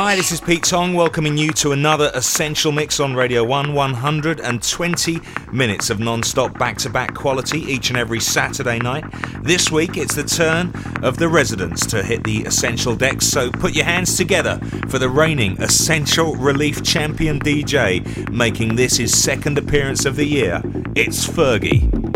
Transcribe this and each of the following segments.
Hi, this is Pete Tong welcoming you to another Essential Mix on Radio 1. 120 minutes of non stop back to back quality each and every Saturday night. This week it's the turn of the residents to hit the Essential decks, so put your hands together for the reigning Essential Relief Champion DJ, making this his second appearance of the year. It's Fergie.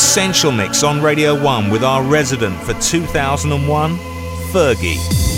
Essential Mix on Radio 1 with our resident for 2001, Fergie.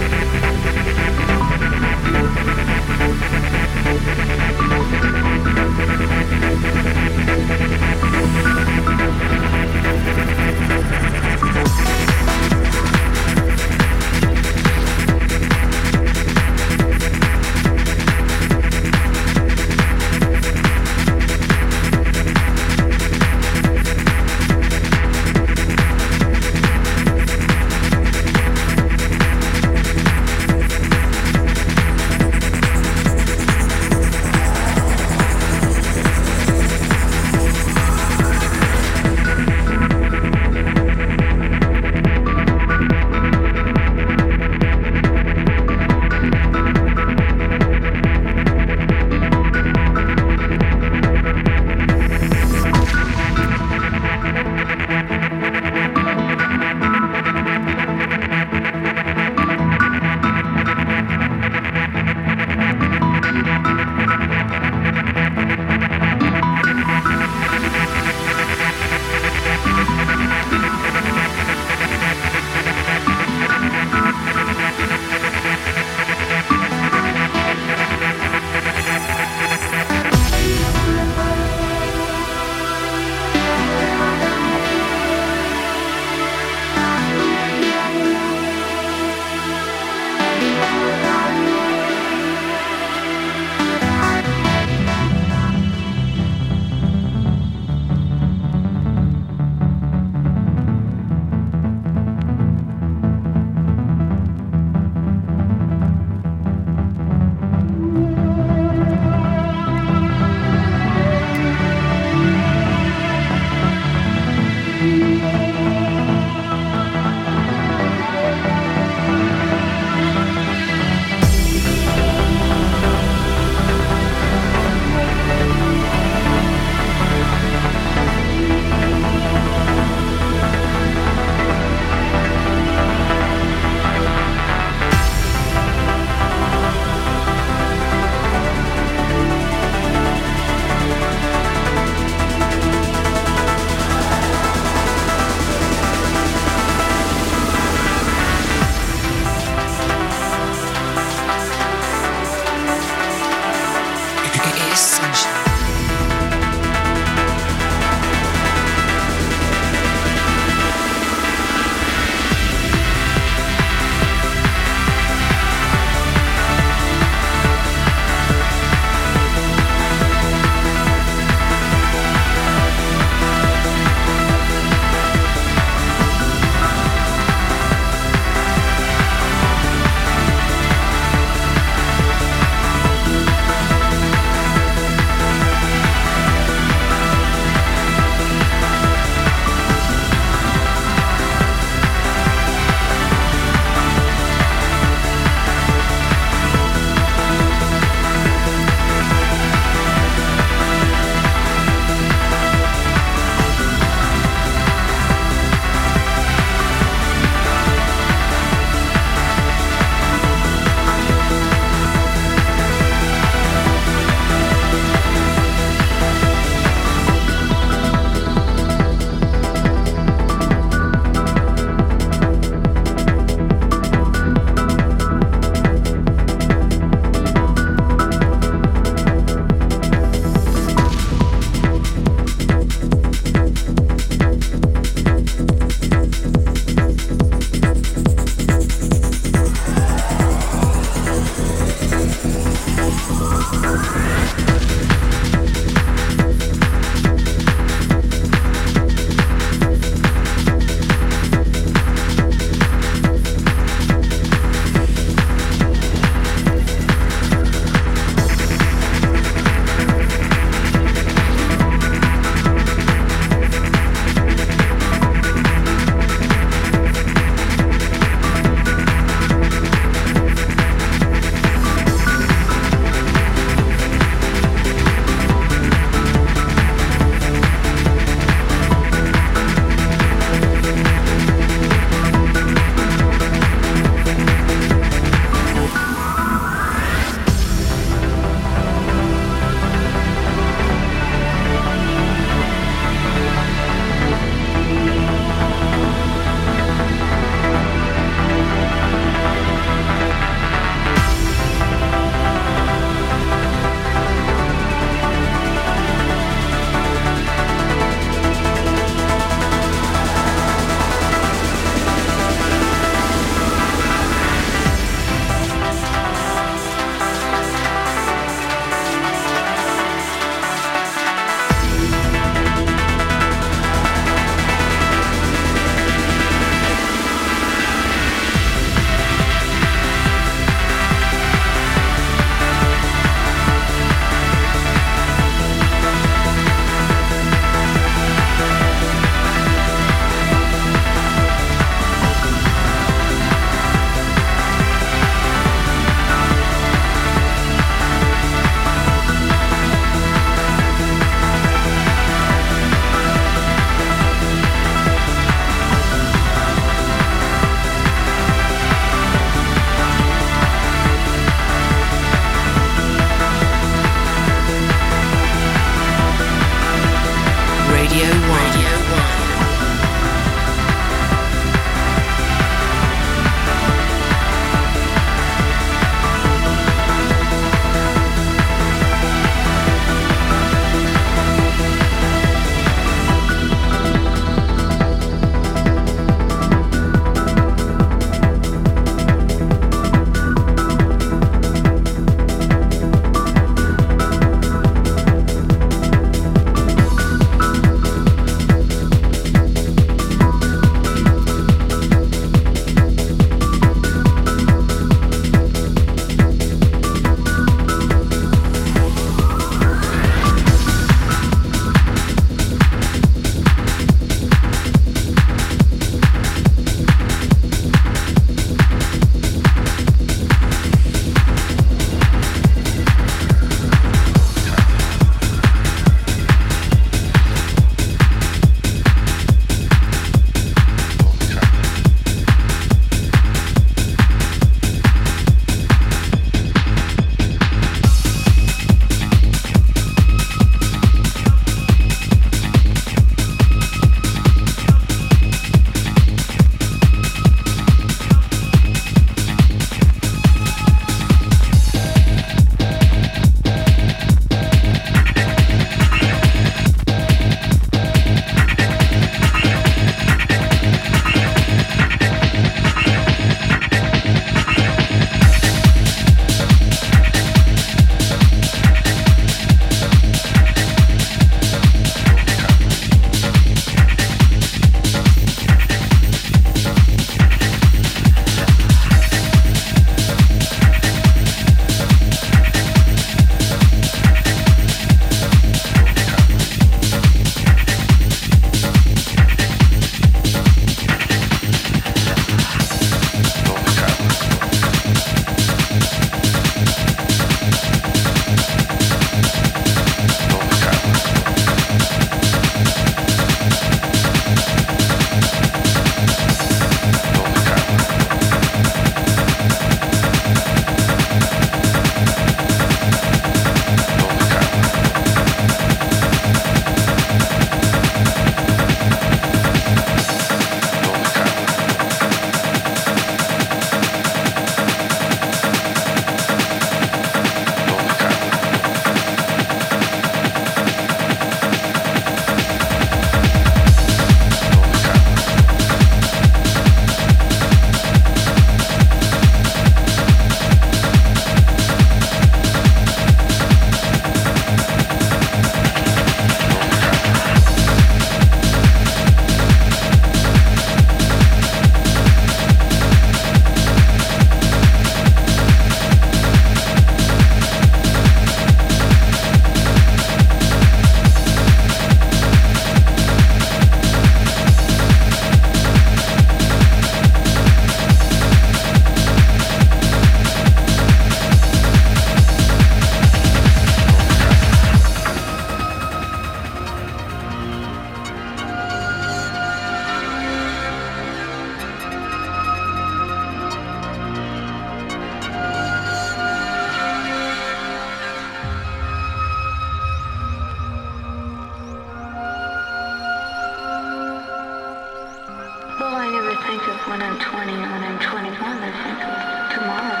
Never think of when I'm 20 or when I'm 21. I think of tomorrow.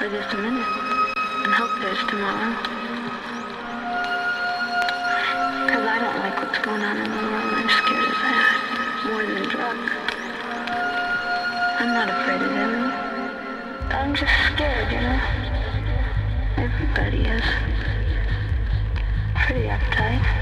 Or just a minute. And hope there's tomorrow. Because I don't like what's going on in the world. I'm scared of that. More than drugs. I'm not afraid of them. I'm just scared, you know? Everybody is. Pretty uptight.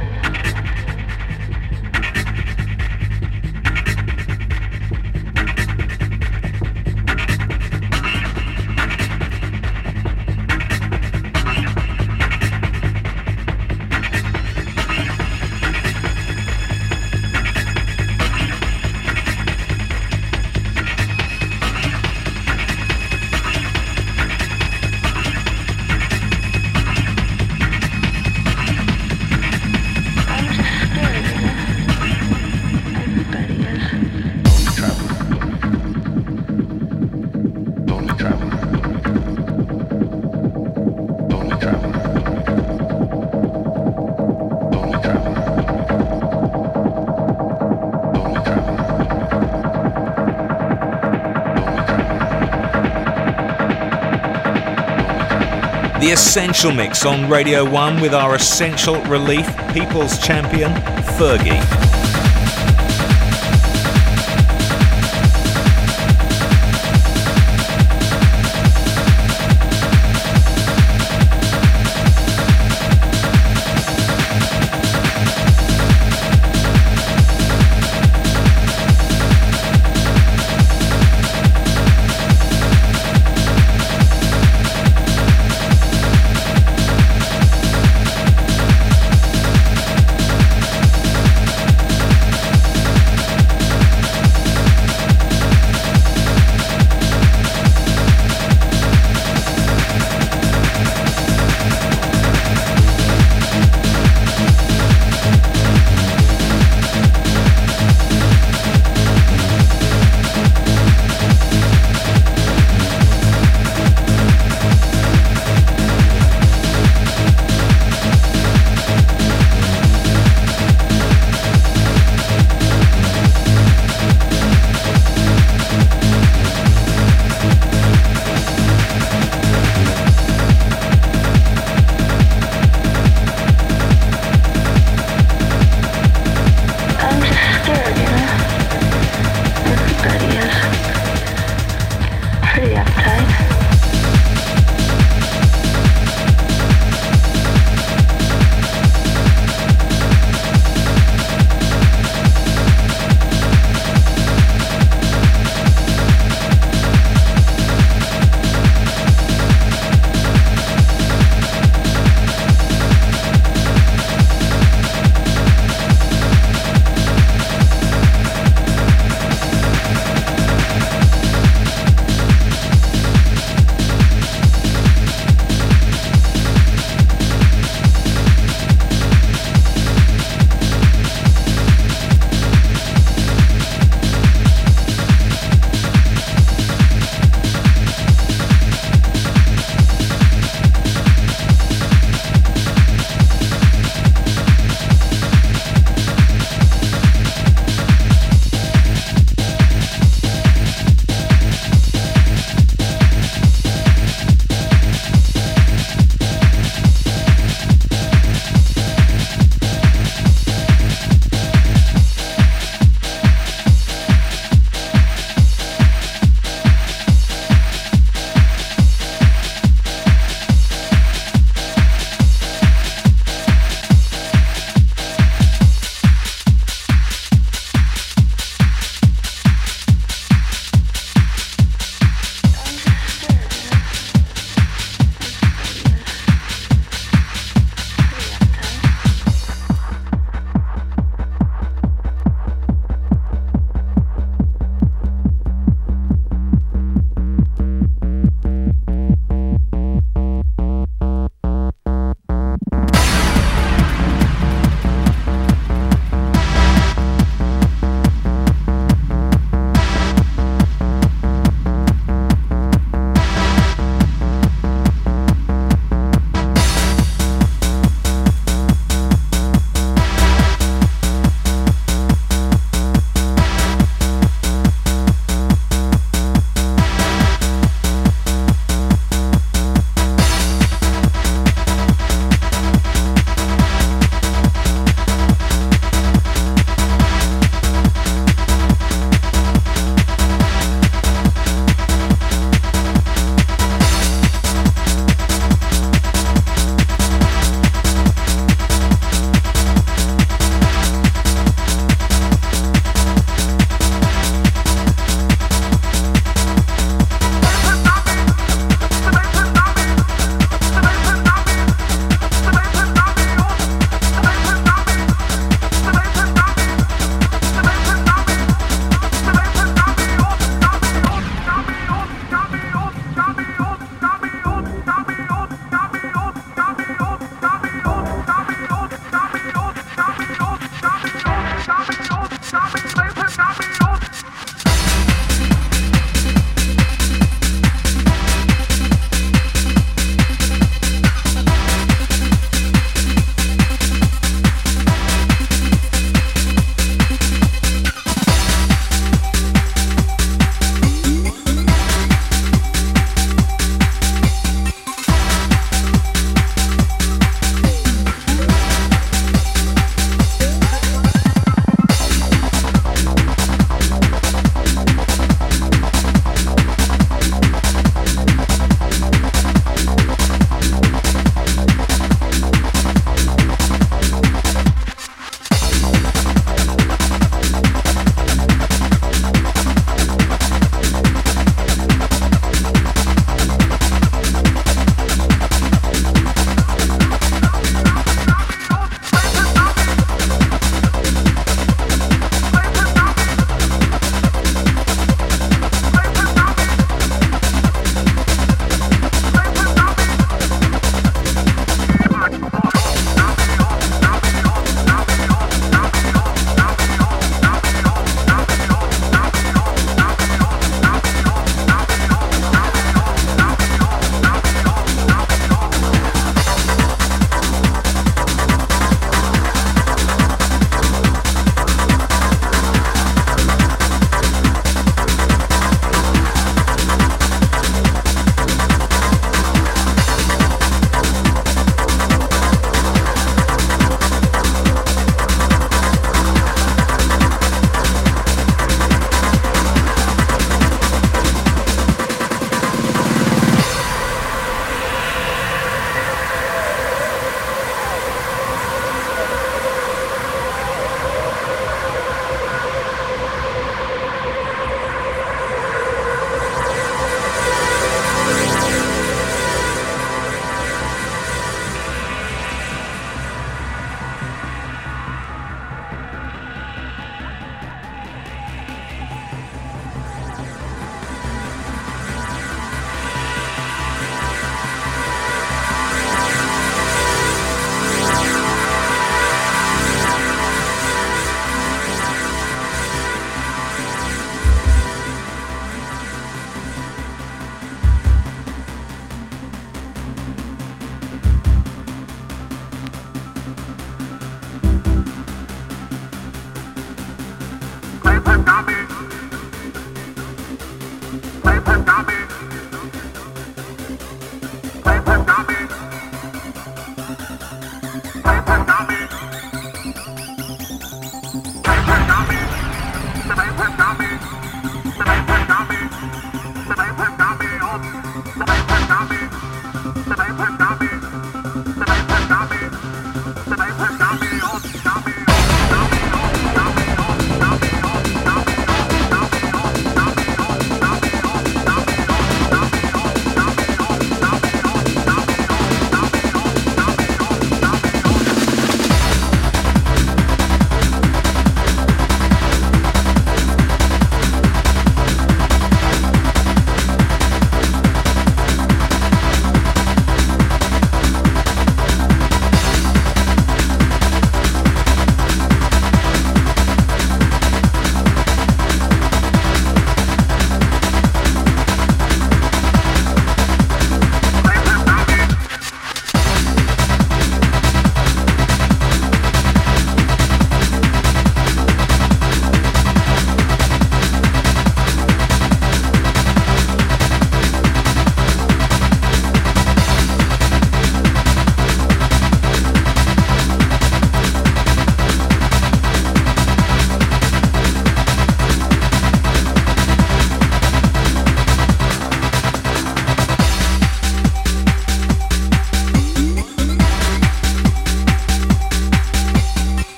Essential Mix on Radio 1 with our Essential Relief People's Champion, Fergie.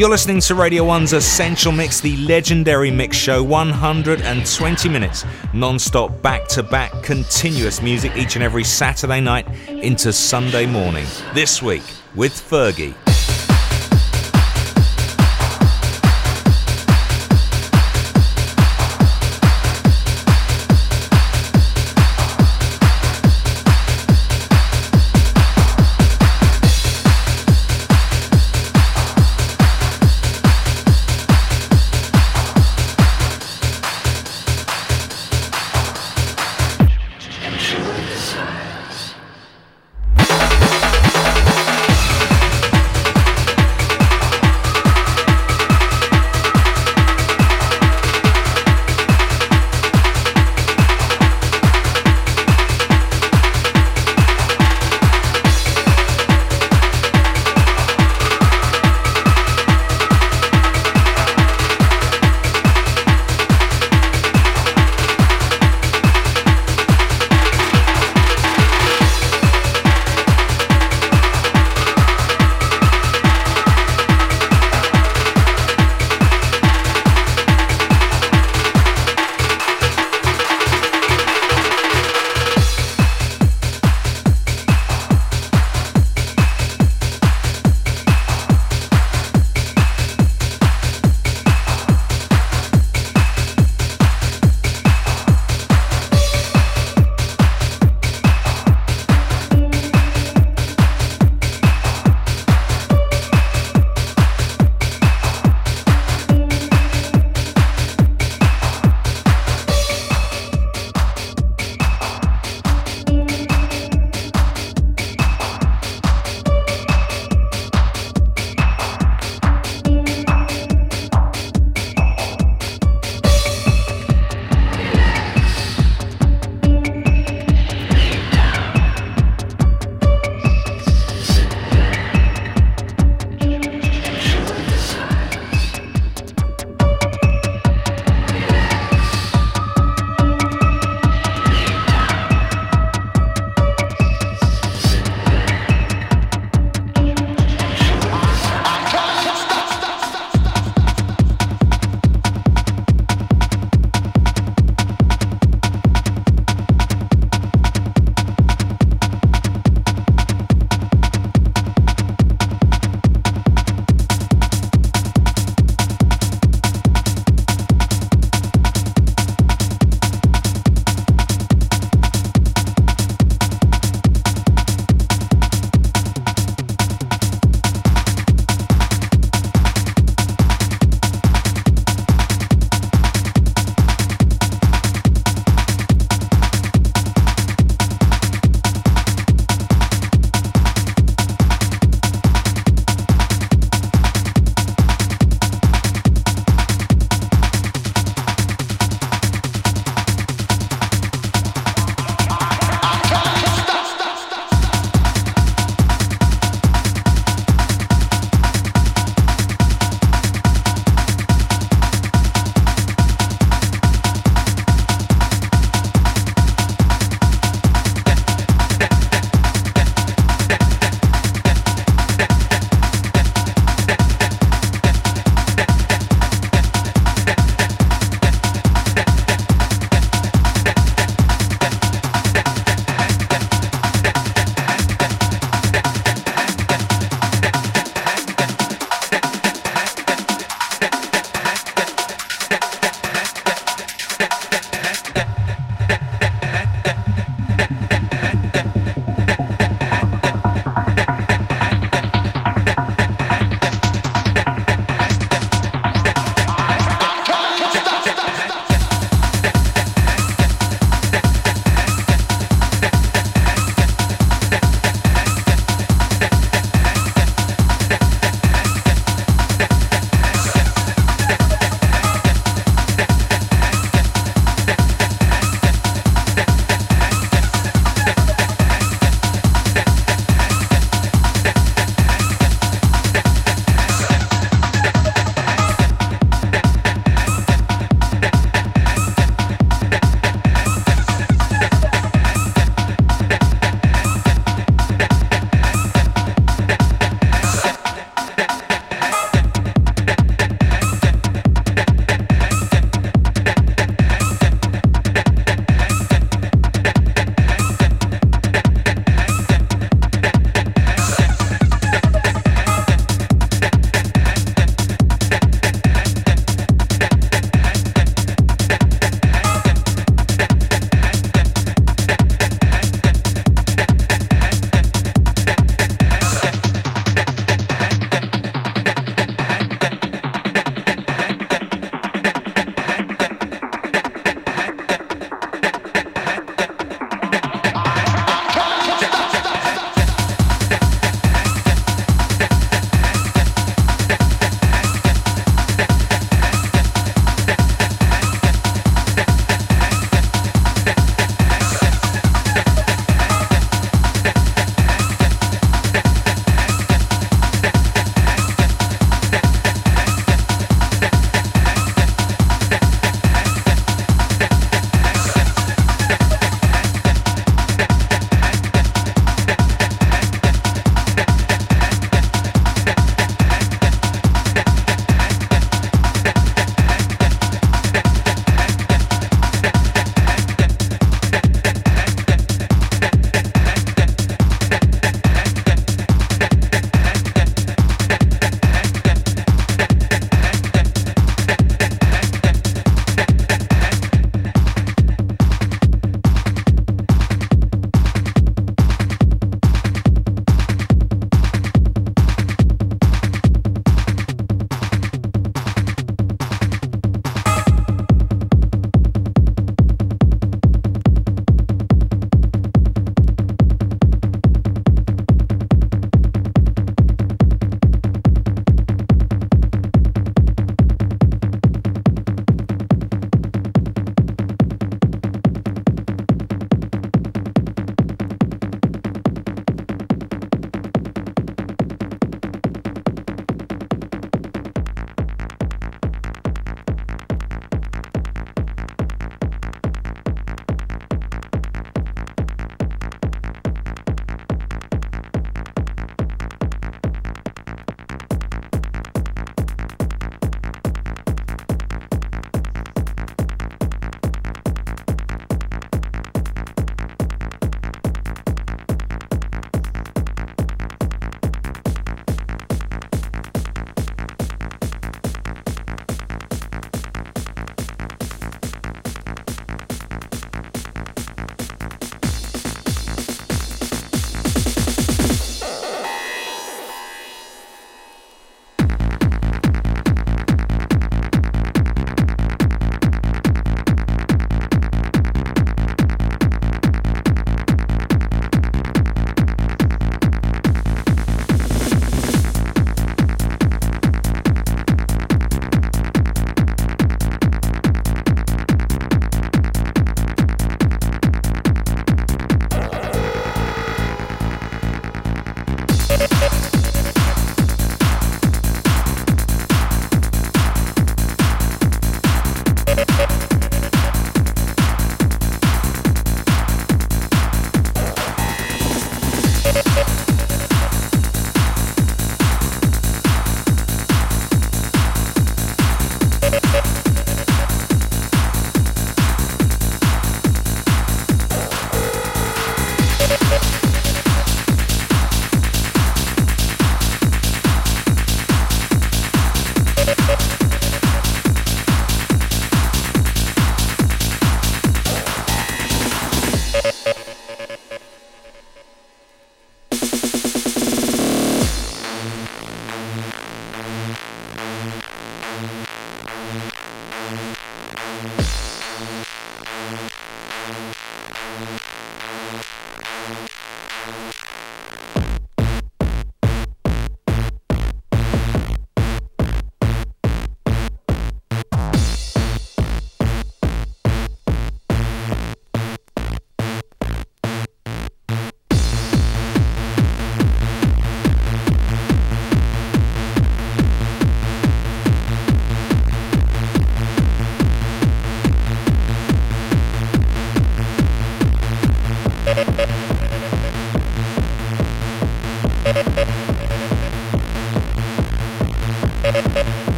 You're listening to Radio 1's Essential Mix, the legendary mix show, 120 minutes non stop, back to back, continuous music each and every Saturday night into Sunday morning. This week with Fergie.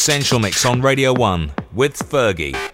Essential Mix on Radio 1 with Fergie.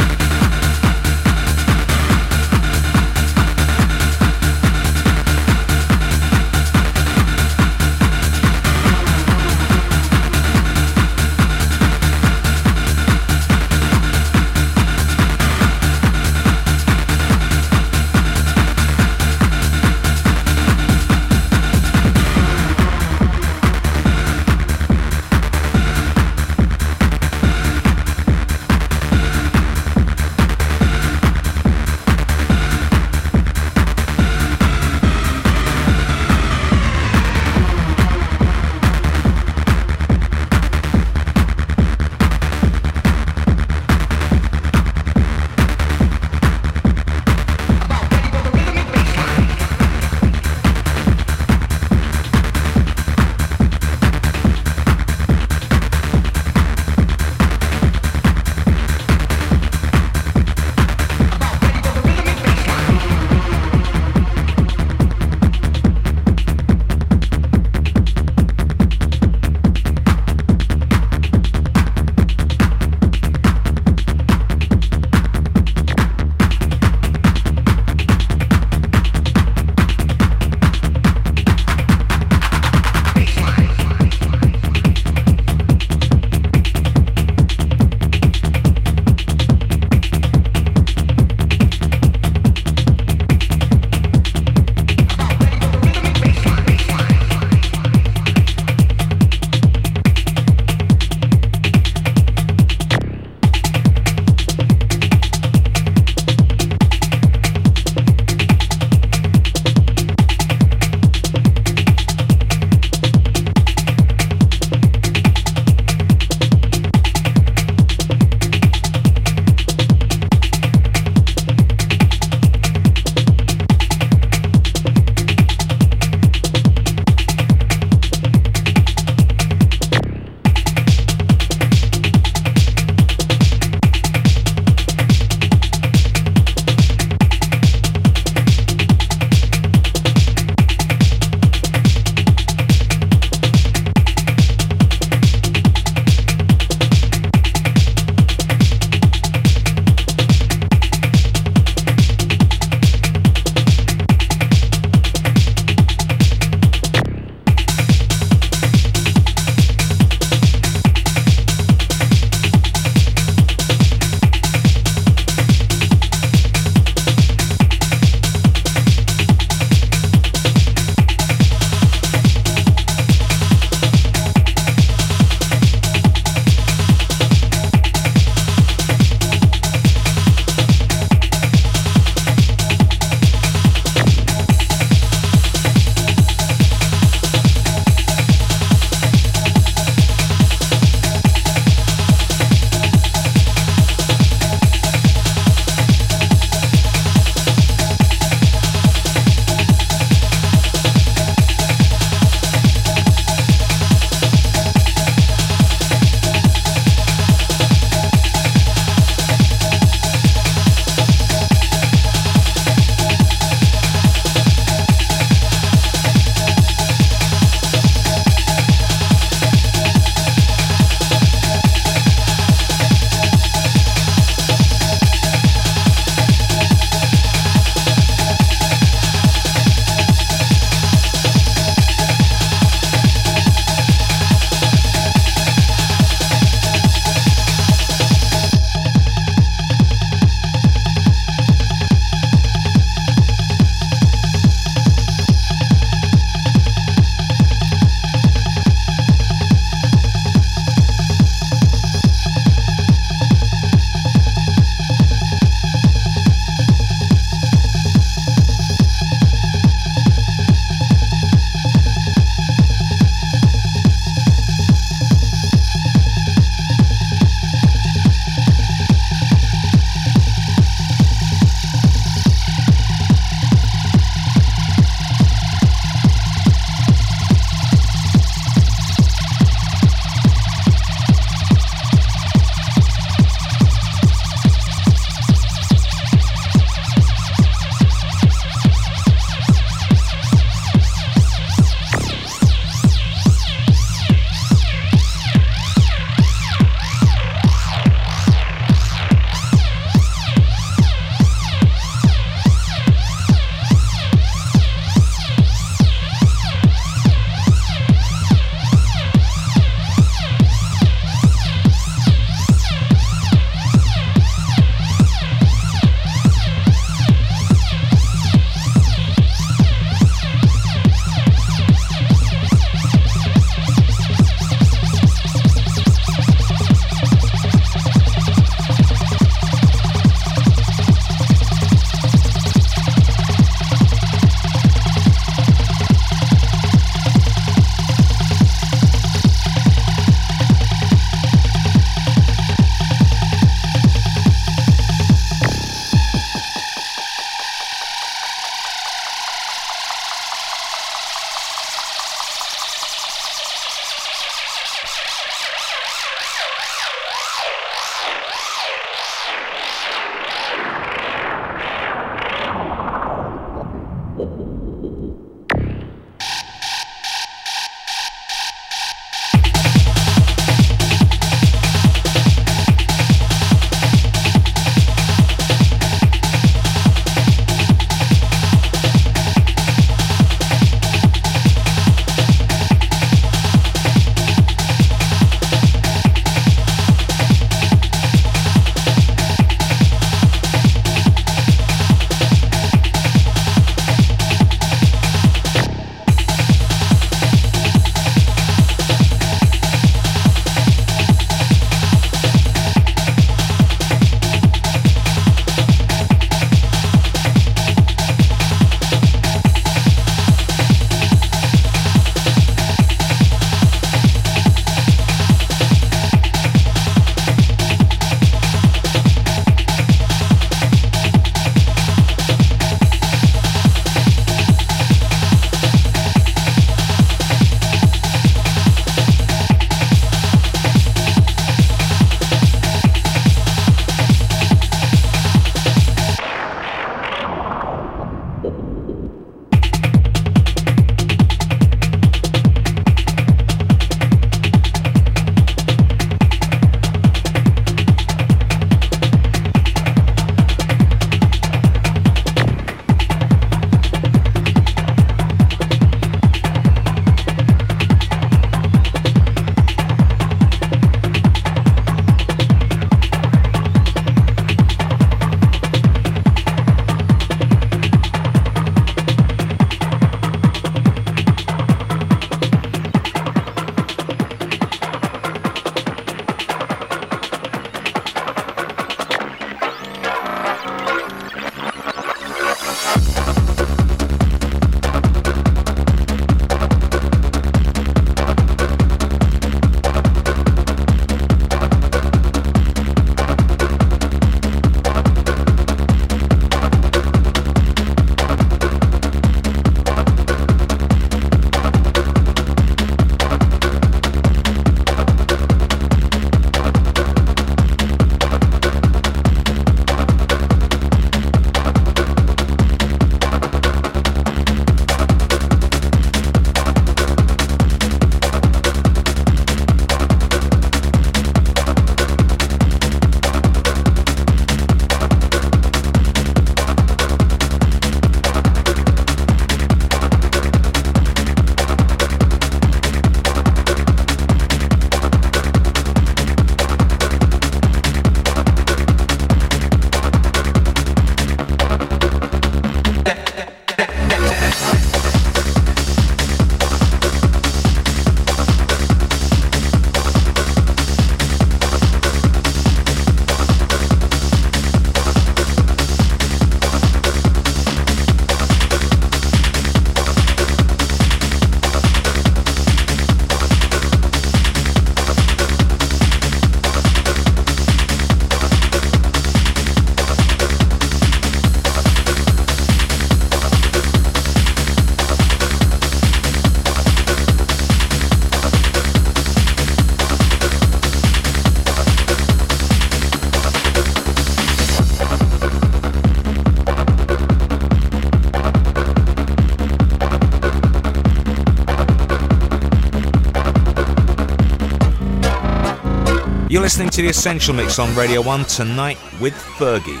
Listening to the Essential Mix on Radio 1 tonight with Fergie,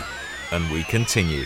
and we continue.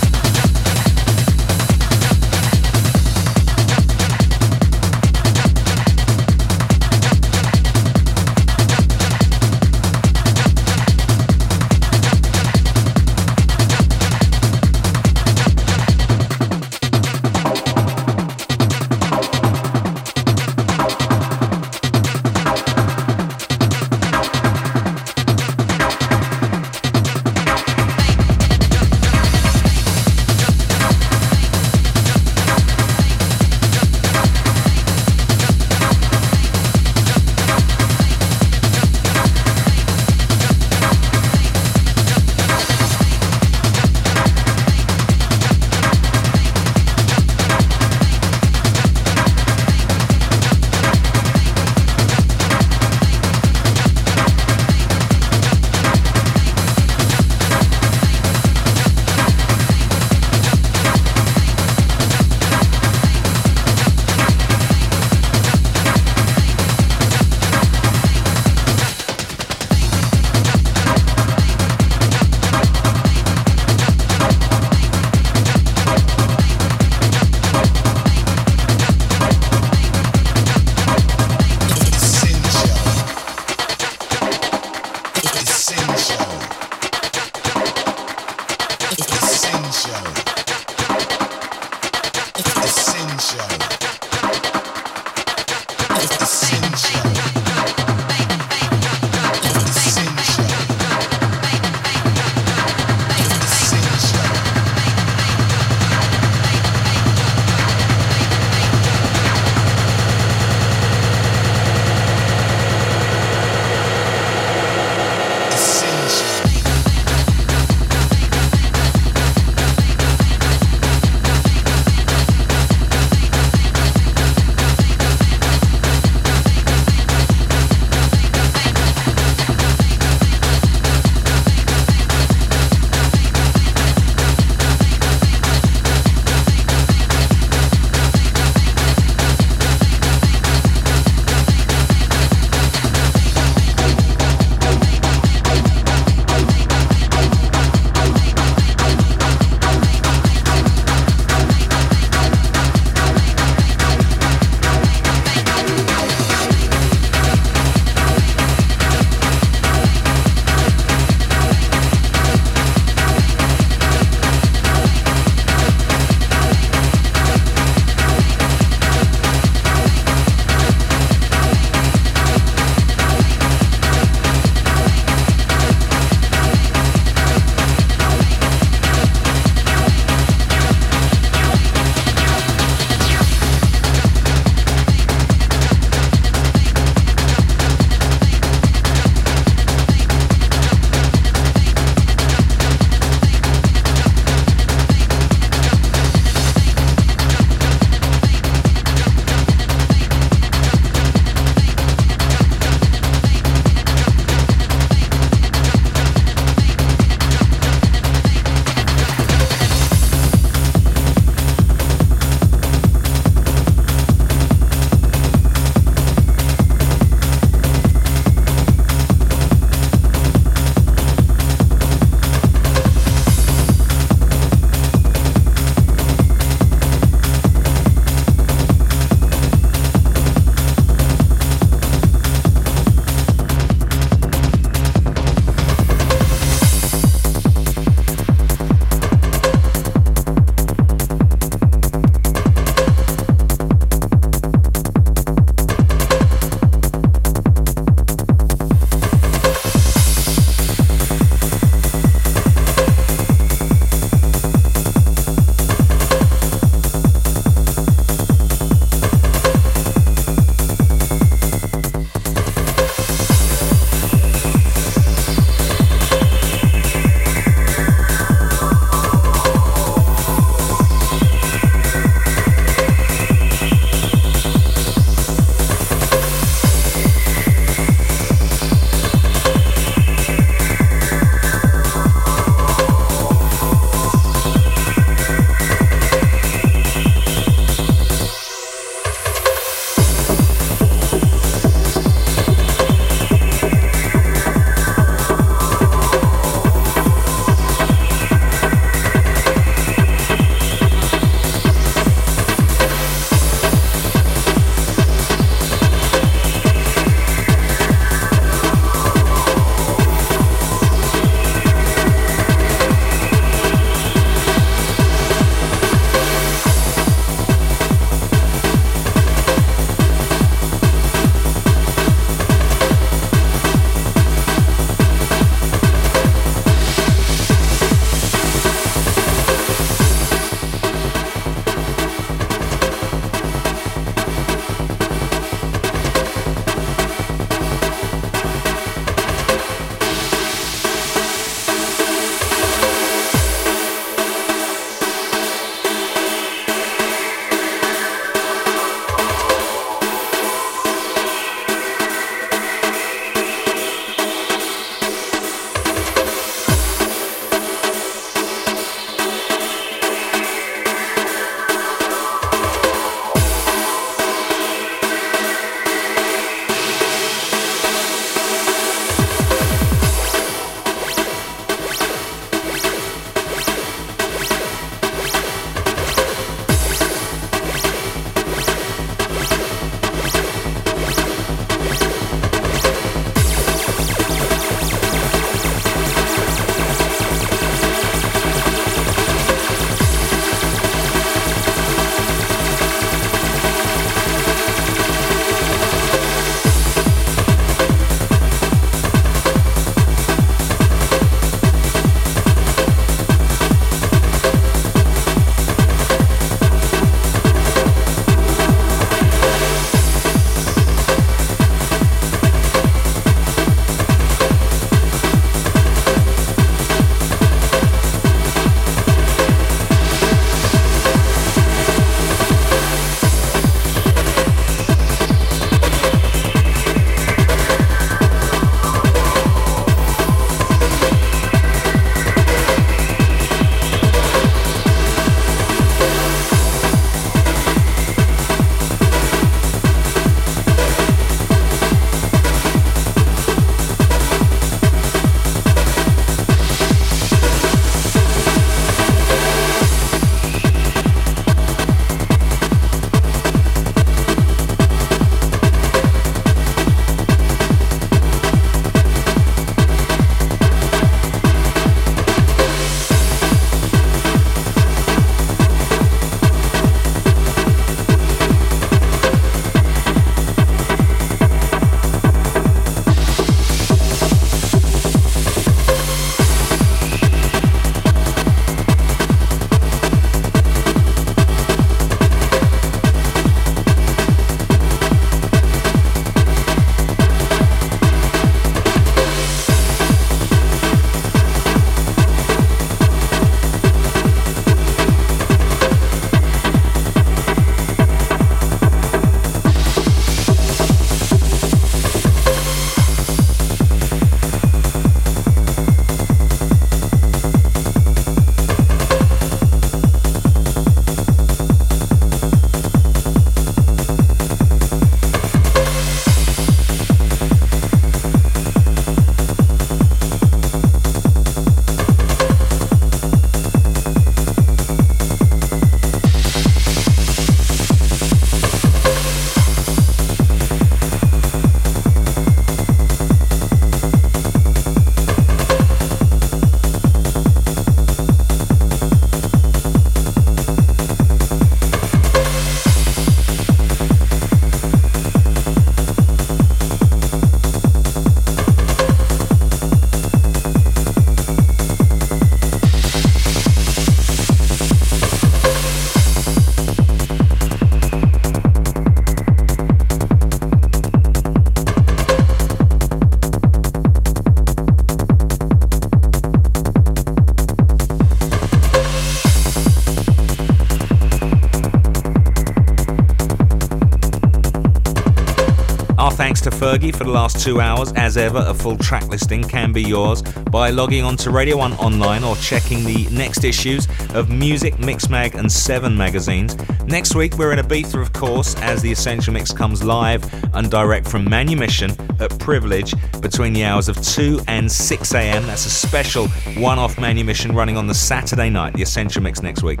Fergie for the last two hours. As ever, a full track listing can be yours by logging on to Radio 1 online or checking the next issues of Muzik, Mixmag, and Seven magazines. Next week, we're in Ibiza, of course, as the Essential Mix comes live and direct from Manumission at Privilege between the hours of 2 and 6 a.m. That's a special one off Manumission running on the Saturday night, the Essential Mix next week.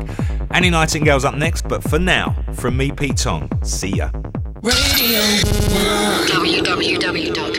Annie Nightingale's up next, but for now, from me, Pete Tong, see ya. Radio. www